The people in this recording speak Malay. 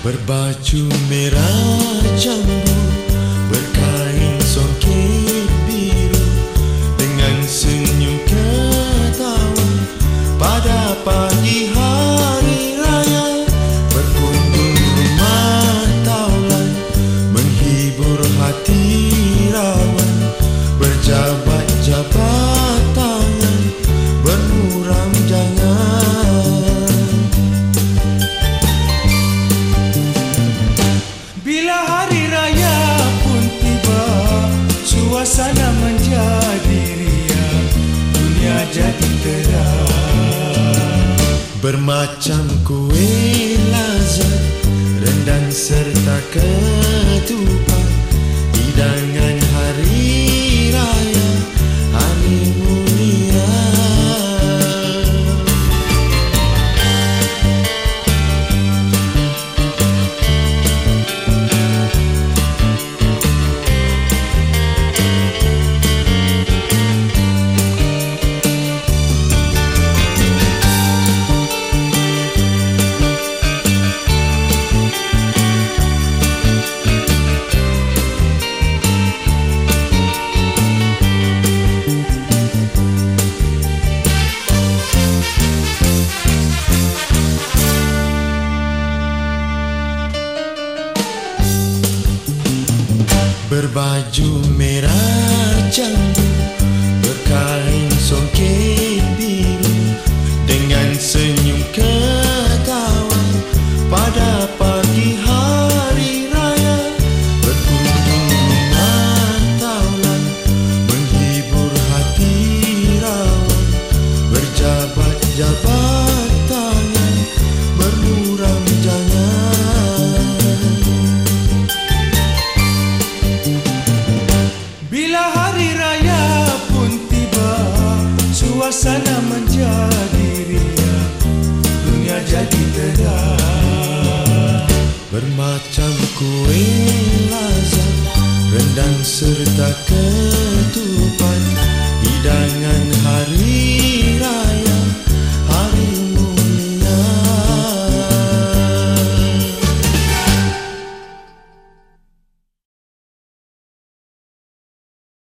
Berbaju merah jambu Berkain songket biru. Dengan senyum ketawa Pada pagi hari raya Berkunjung rumah taulan Menghibur hati rawan. Berjabat-jabat hari raya pun tiba Suasana menjadi riang Dunia jadi terang. Bermacam kuih lazat Rendang serta ketupat Berbaju merah jambu Suasana menjadi riang Dunia jadi terang Bermacam kuih lazat Rendang serta ketupat. Hidangan